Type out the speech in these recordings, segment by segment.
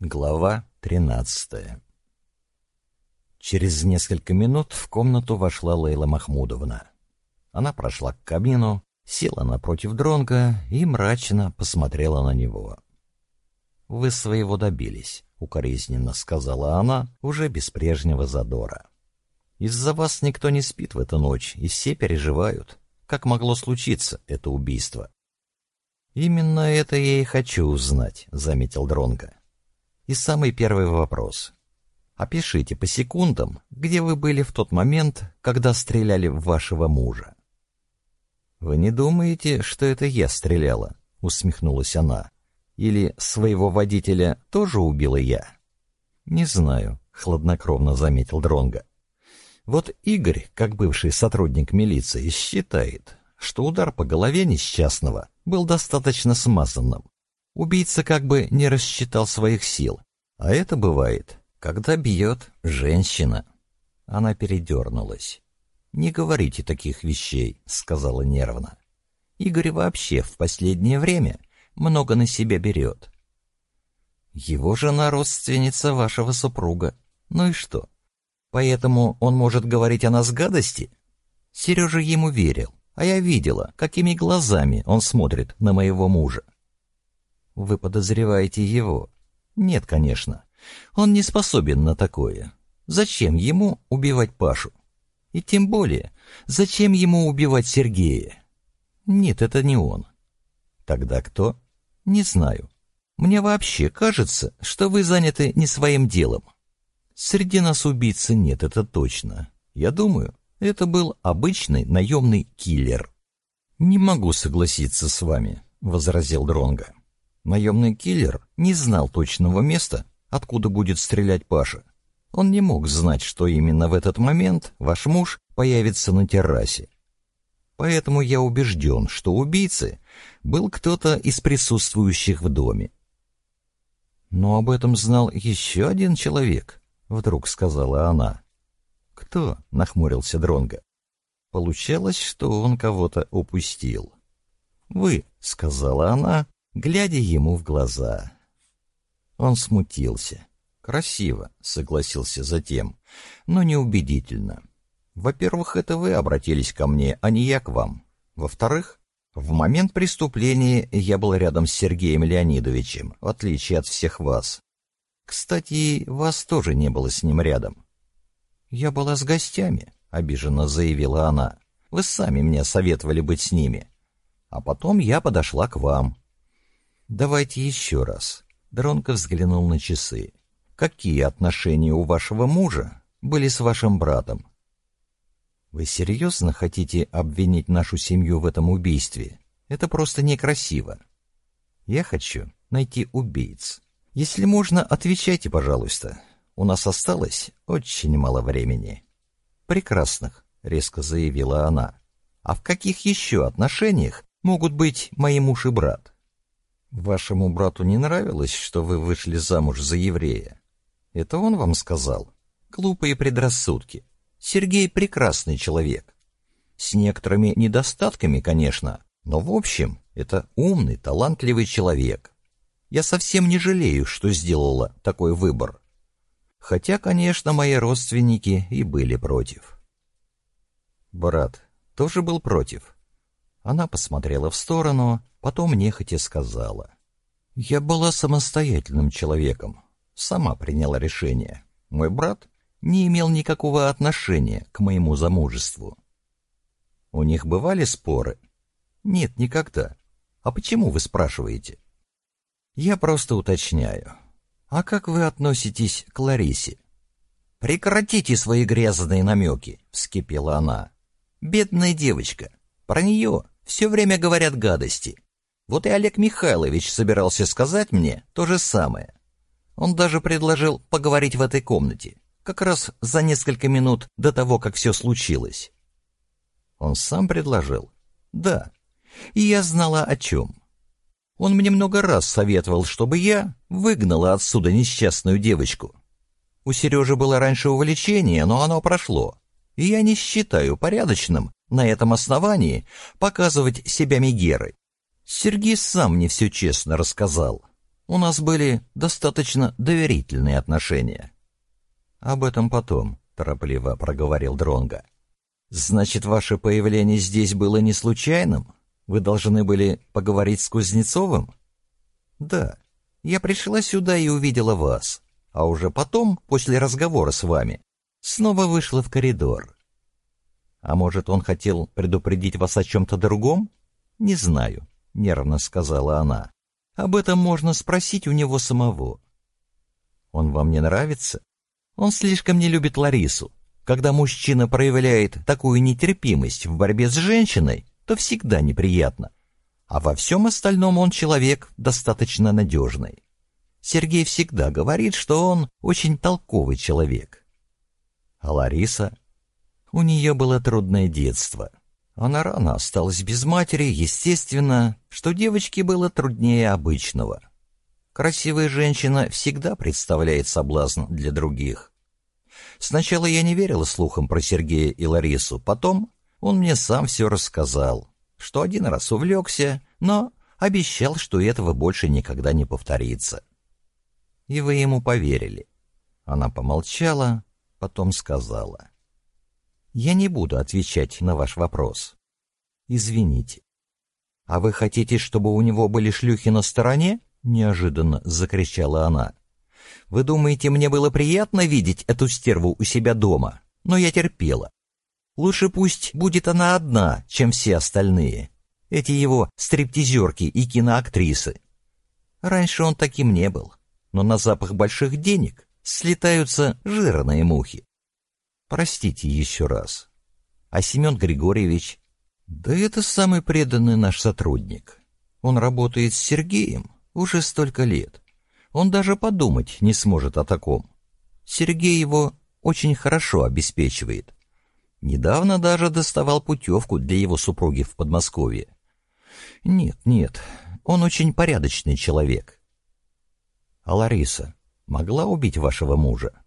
Глава 13 Через несколько минут в комнату вошла Лейла Махмудовна. Она прошла к камину, села напротив дронга и мрачно посмотрела на него. «Вы своего добились», — укоризненно сказала она, уже без прежнего задора. «Из-за вас никто не спит в эту ночь, и все переживают. Как могло случиться это убийство?» «Именно это я и хочу узнать», — заметил Дронга. И самый первый вопрос. Опишите по секундам, где вы были в тот момент, когда стреляли в вашего мужа. Вы не думаете, что это я стреляла? усмехнулась она. Или своего водителя тоже убила я? Не знаю, хладнокровно заметил Дронга. Вот Игорь, как бывший сотрудник милиции, считает, что удар по голове несчастного был достаточно смазанным. Убийца как бы не рассчитал своих сил. А это бывает, когда бьет женщина. Она передернулась. «Не говорите таких вещей», — сказала нервно. «Игорь вообще в последнее время много на себя берет». «Его жена родственница вашего супруга. Ну и что? Поэтому он может говорить о нас гадости?» Сережа ему верил, а я видела, какими глазами он смотрит на моего мужа. Вы подозреваете его? Нет, конечно. Он не способен на такое. Зачем ему убивать Пашу? И тем более, зачем ему убивать Сергея? Нет, это не он. Тогда кто? Не знаю. Мне вообще кажется, что вы заняты не своим делом. Среди нас убийцы нет, это точно. Я думаю, это был обычный наемный киллер. Не могу согласиться с вами, возразил Дронга. Наемный киллер не знал точного места, откуда будет стрелять Паша. Он не мог знать, что именно в этот момент ваш муж появится на террасе. Поэтому я убежден, что убийцей был кто-то из присутствующих в доме. Но об этом знал еще один человек, вдруг сказала она. Кто? нахмурился Дронга. Получалось, что он кого-то упустил. Вы, сказала она, глядя ему в глаза. Он смутился. «Красиво», — согласился затем, — «но неубедительно. Во-первых, это вы обратились ко мне, а не я к вам. Во-вторых, в момент преступления я был рядом с Сергеем Леонидовичем, в отличие от всех вас. Кстати, вас тоже не было с ним рядом». «Я была с гостями», — обиженно заявила она. «Вы сами мне советовали быть с ними. А потом я подошла к вам. Давайте еще раз. Дронко взглянул на часы. Какие отношения у вашего мужа были с вашим братом? Вы серьезно хотите обвинить нашу семью в этом убийстве? Это просто некрасиво. Я хочу найти убийц. Если можно, отвечайте, пожалуйста. У нас осталось очень мало времени. Прекрасных, резко заявила она. А в каких еще отношениях могут быть мои муж и брат? Вашему брату не нравилось, что вы вышли замуж за еврея? Это он вам сказал? Глупые предрассудки. Сергей прекрасный человек. С некоторыми недостатками, конечно, но в общем, это умный, талантливый человек. Я совсем не жалею, что сделала такой выбор. Хотя, конечно, мои родственники и были против. Брат тоже был против. Она посмотрела в сторону, потом нехотя сказала. «Я была самостоятельным человеком. Сама приняла решение. Мой брат не имел никакого отношения к моему замужеству». «У них бывали споры?» «Нет, никогда. А почему вы спрашиваете?» «Я просто уточняю. А как вы относитесь к Ларисе?» «Прекратите свои грязные намеки!» — вскипела она. «Бедная девочка. Про нее все время говорят гадости. Вот и Олег Михайлович собирался сказать мне то же самое. Он даже предложил поговорить в этой комнате, как раз за несколько минут до того, как все случилось. Он сам предложил? Да. И я знала о чем. Он мне много раз советовал, чтобы я выгнала отсюда несчастную девочку. У Сережи было раньше увлечение, но оно прошло. И я не считаю порядочным на этом основании показывать себя Мегерой. Сергей сам мне все честно рассказал. У нас были достаточно доверительные отношения. Об этом потом, торопливо проговорил Дронга. Значит, ваше появление здесь было не случайным? Вы должны были поговорить с Кузнецовым? Да. Я пришла сюда и увидела вас, а уже потом, после разговора с вами, снова вышла в коридор. А может, он хотел предупредить вас о чем-то другом? Не знаю, нервно сказала она. Об этом можно спросить у него самого. Он вам не нравится? Он слишком не любит Ларису. Когда мужчина проявляет такую нетерпимость в борьбе с женщиной, то всегда неприятно. А во всем остальном он человек достаточно надежный. Сергей всегда говорит, что он очень толковый человек. А Лариса? У нее было трудное детство. Она рано осталась без матери, естественно, что девочке было труднее обычного. Красивая женщина всегда представляет соблазн для других. Сначала я не верила слухам про Сергея и Ларису, потом он мне сам все рассказал, что один раз увлекся, но обещал, что этого больше никогда не повторится. И вы ему поверили. Она помолчала, потом сказала. «Я не буду отвечать на ваш вопрос. Извините. А вы хотите, чтобы у него были шлюхи на стороне?» Неожиданно закричала она. Вы думаете, мне было приятно видеть эту стерву у себя дома? Но я терпела. Лучше пусть будет она одна, чем все остальные. Эти его стриптизерки и киноактрисы. Раньше он таким не был, но на запах больших денег слетаются жирные мухи. Простите еще раз. А Семен Григорьевич? Да это самый преданный наш сотрудник. Он работает с Сергеем уже столько лет. Он даже подумать не сможет о таком. Сергей его очень хорошо обеспечивает. Недавно даже доставал путевку для его супруги в Подмосковье. Нет, нет, он очень порядочный человек. А Лариса могла убить вашего мужа?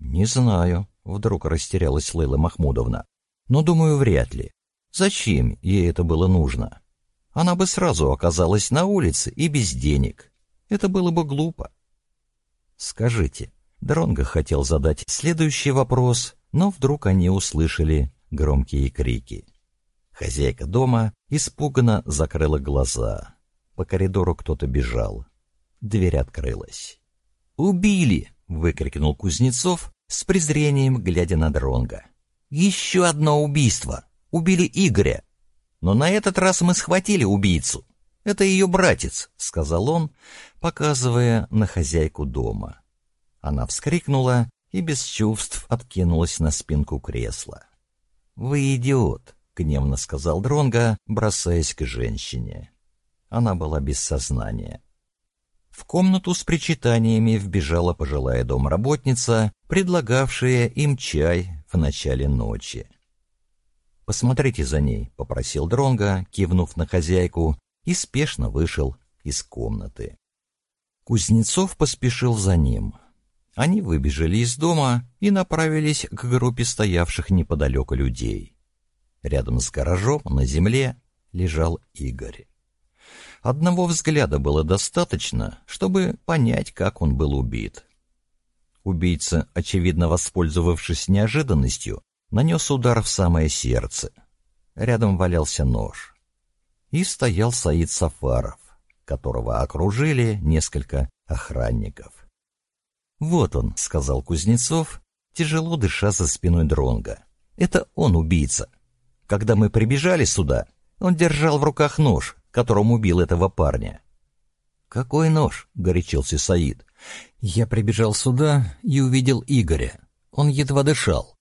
Не знаю, вдруг растерялась Лейла Махмудовна. Но думаю, вряд ли. Зачем ей это было нужно? Она бы сразу оказалась на улице и без денег. Это было бы глупо. Скажите, Дронго хотел задать следующий вопрос, но вдруг они услышали громкие крики. Хозяйка дома испуганно закрыла глаза. По коридору кто-то бежал. Дверь открылась. «Убили!» — выкрикнул Кузнецов с презрением, глядя на Дронга. «Еще одно убийство! Убили Игоря! Но на этот раз мы схватили убийцу. Это ее братец», — сказал он, показывая на хозяйку дома. Она вскрикнула и без чувств откинулась на спинку кресла. «Вы идиот», — гневно сказал Дронга, бросаясь к женщине. Она была без сознания. В комнату с причитаниями вбежала пожилая домработница, предлагавшая им чай в начале ночи. «Посмотрите за ней», — попросил Дронга, кивнув на хозяйку, и спешно вышел из комнаты. Кузнецов поспешил за ним. Они выбежали из дома и направились к группе стоявших неподалеку людей. Рядом с гаражом на земле лежал Игорь. Одного взгляда было достаточно, чтобы понять, как он был убит. Убийца, очевидно воспользовавшись неожиданностью, нанес удар в самое сердце. Рядом валялся нож и стоял Саид Сафаров, которого окружили несколько охранников. «Вот он», — сказал Кузнецов, тяжело дыша за спиной Дронга. «Это он убийца. Когда мы прибежали сюда, он держал в руках нож, которым убил этого парня». «Какой нож?» — горячился Саид. «Я прибежал сюда и увидел Игоря. Он едва дышал.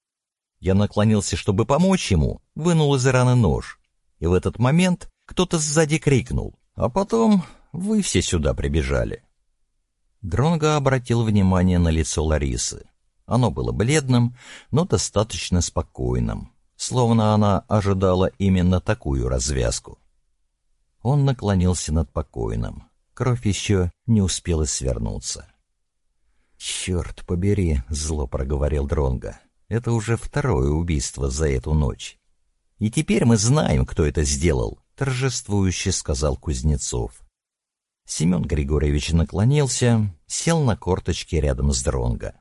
Я наклонился, чтобы помочь ему, вынул из раны нож. И в этот момент кто-то сзади крикнул, а потом вы все сюда прибежали. Дронго обратил внимание на лицо Ларисы. Оно было бледным, но достаточно спокойным, словно она ожидала именно такую развязку. Он наклонился над покойным. Кровь еще не успела свернуться. «Черт побери!» — зло проговорил Дронго. «Это уже второе убийство за эту ночь. И теперь мы знаем, кто это сделал торжествующе сказал Кузнецов. Семен Григорьевич наклонился, сел на корточки рядом с Дронго.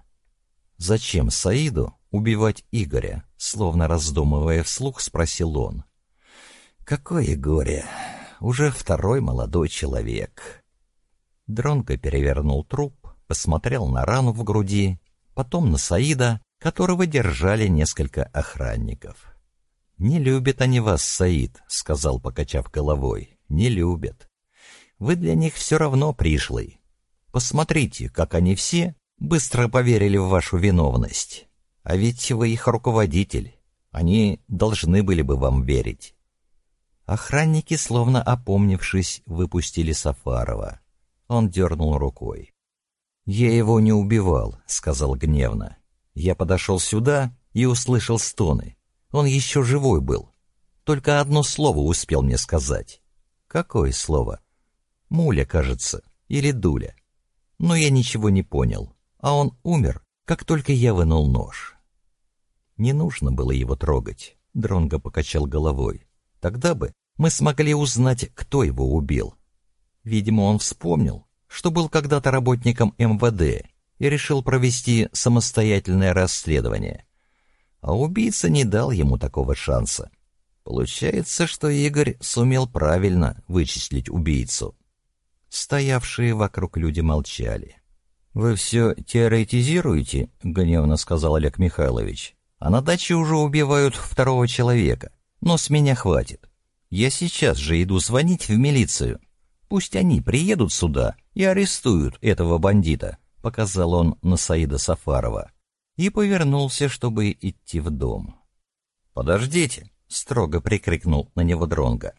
«Зачем Саиду убивать Игоря?» Словно раздумывая вслух, спросил он. «Какое горе! Уже второй молодой человек!» Дронго перевернул труп, посмотрел на рану в груди, потом на Саида, которого держали несколько охранников. «Не любят они вас, Саид», — сказал, покачав головой. «Не любят. Вы для них все равно пришлый. Посмотрите, как они все быстро поверили в вашу виновность. А ведь вы их руководитель. Они должны были бы вам верить». Охранники, словно опомнившись, выпустили Сафарова. Он дернул рукой. «Я его не убивал», — сказал гневно. «Я подошел сюда и услышал стоны. Он еще живой был. Только одно слово успел мне сказать. Какое слово? Муля, кажется, или Дуля. Но я ничего не понял, а он умер, как только я вынул нож. Не нужно было его трогать, Дронго покачал головой. Тогда бы мы смогли узнать, кто его убил. Видимо, он вспомнил, что был когда-то работником МВД и решил провести самостоятельное расследование а убийца не дал ему такого шанса. Получается, что Игорь сумел правильно вычислить убийцу. Стоявшие вокруг люди молчали. «Вы все теоретизируете?» — гневно сказал Олег Михайлович. «А на даче уже убивают второго человека. Но с меня хватит. Я сейчас же иду звонить в милицию. Пусть они приедут сюда и арестуют этого бандита», — показал он на Саида Сафарова и повернулся, чтобы идти в дом. «Подождите!» — строго прикрикнул на него Дронга.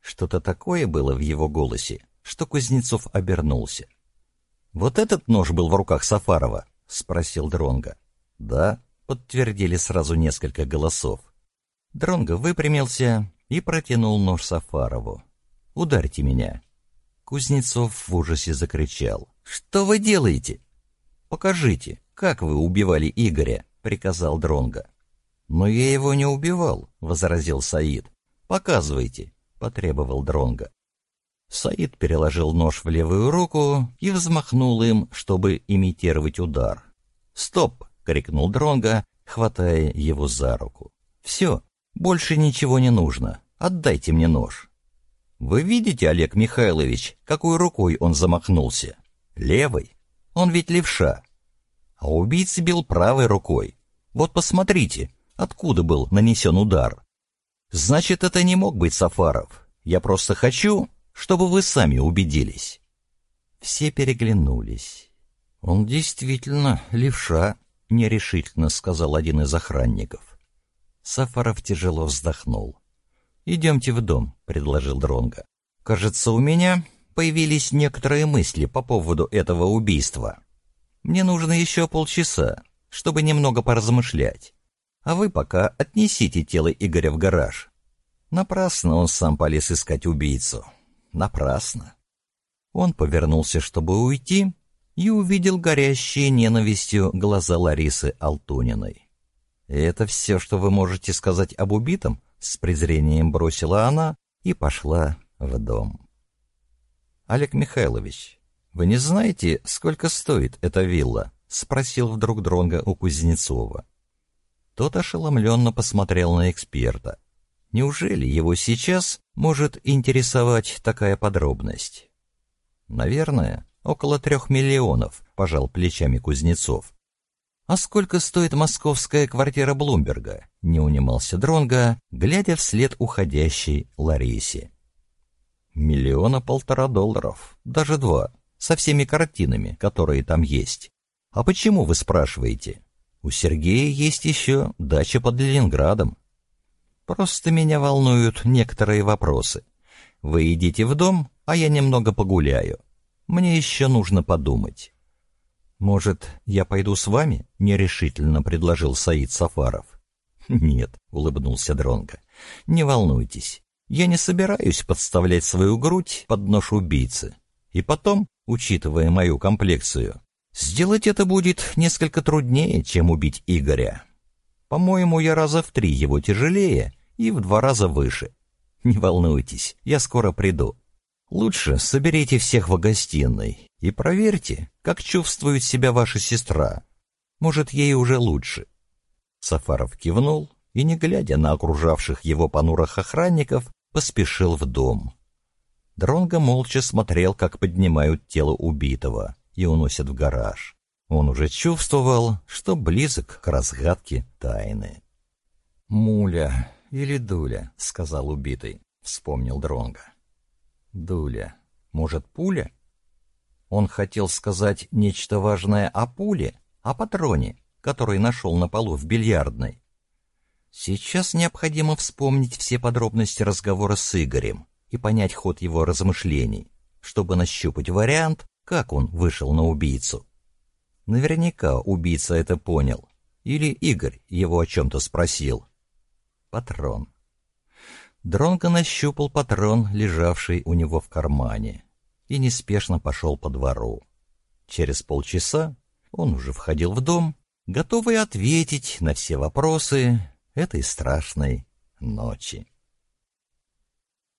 Что-то такое было в его голосе, что Кузнецов обернулся. «Вот этот нож был в руках Сафарова?» — спросил Дронга. «Да», — подтвердили сразу несколько голосов. Дронго выпрямился и протянул нож Сафарову. «Ударьте меня!» Кузнецов в ужасе закричал. «Что вы делаете?» «Покажите!» «Как вы убивали Игоря?» — приказал Дронга. «Но я его не убивал», — возразил Саид. «Показывайте», — потребовал Дронга. Саид переложил нож в левую руку и взмахнул им, чтобы имитировать удар. «Стоп!» — крикнул Дронга, хватая его за руку. «Все, больше ничего не нужно. Отдайте мне нож». «Вы видите, Олег Михайлович, какой рукой он замахнулся? Левой. Он ведь левша а убийца бил правой рукой. Вот посмотрите, откуда был нанесен удар. Значит, это не мог быть Сафаров. Я просто хочу, чтобы вы сами убедились. Все переглянулись. Он действительно левша, нерешительно сказал один из охранников. Сафаров тяжело вздохнул. «Идемте в дом», — предложил Дронга. «Кажется, у меня появились некоторые мысли по поводу этого убийства». Мне нужно еще полчаса, чтобы немного поразмышлять. А вы пока отнесите тело Игоря в гараж. Напрасно он сам полез искать убийцу. Напрасно. Он повернулся, чтобы уйти, и увидел горящие ненавистью глаза Ларисы Алтуниной. «Это все, что вы можете сказать об убитом?» — с презрением бросила она и пошла в дом. «Олег Михайлович, «Вы не знаете, сколько стоит эта вилла?» — спросил вдруг Дронга у Кузнецова. Тот ошеломленно посмотрел на эксперта. Неужели его сейчас может интересовать такая подробность? «Наверное, около трех миллионов», — пожал плечами Кузнецов. «А сколько стоит московская квартира Блумберга?» — не унимался Дронга, глядя вслед уходящей Ларисе. «Миллиона полтора долларов, даже два», со всеми картинами, которые там есть. А почему, вы спрашиваете? У Сергея есть еще дача под Ленинградом. Просто меня волнуют некоторые вопросы. Вы идите в дом, а я немного погуляю. Мне еще нужно подумать. Может, я пойду с вами? Нерешительно предложил Саид Сафаров. Нет, улыбнулся Дронко. Не волнуйтесь. Я не собираюсь подставлять свою грудь под нож убийцы. И потом учитывая мою комплекцию. Сделать это будет несколько труднее, чем убить Игоря. По-моему, я раза в три его тяжелее и в два раза выше. Не волнуйтесь, я скоро приду. Лучше соберите всех в гостиной и проверьте, как чувствует себя ваша сестра. Может, ей уже лучше. Сафаров кивнул и, не глядя на окружавших его понурых охранников, поспешил в дом. Дронго молча смотрел, как поднимают тело убитого и уносят в гараж. Он уже чувствовал, что близок к разгадке тайны. «Муля или Дуля», — сказал убитый, — вспомнил Дронго. «Дуля. Может, пуля?» Он хотел сказать нечто важное о пуле, о патроне, который нашел на полу в бильярдной. Сейчас необходимо вспомнить все подробности разговора с Игорем и понять ход его размышлений, чтобы нащупать вариант, как он вышел на убийцу. Наверняка убийца это понял. Или Игорь его о чем-то спросил. Патрон. Дронго нащупал патрон, лежавший у него в кармане, и неспешно пошел по двору. Через полчаса он уже входил в дом, готовый ответить на все вопросы этой страшной ночи.